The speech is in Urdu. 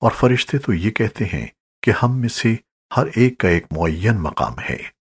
اور فرشتے تو یہ کہتے ہیں کہ ہم میں سے ہر ایک کا ایک معین مقام ہے۔